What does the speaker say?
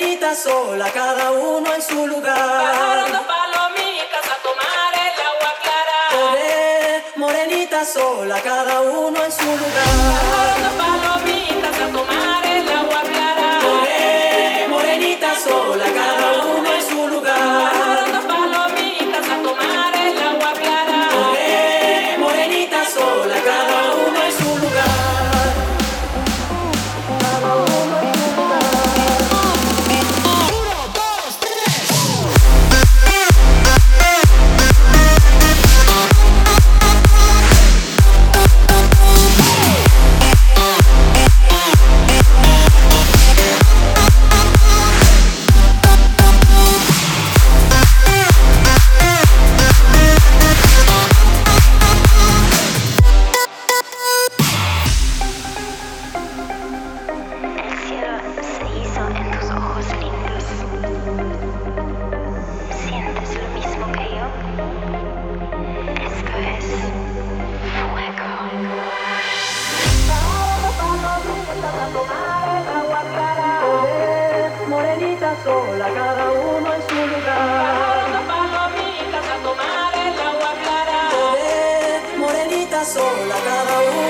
sirenita sola, cada uno en su lugar. Pajaros, palomitas a tomar el agua clara. Corre, morenita sola, cada uno en su lugar. Pajaros, palomitas. sola, cada uno en su lugar. palomitas a tomar el agua clara. Morenitas sola, cada uno.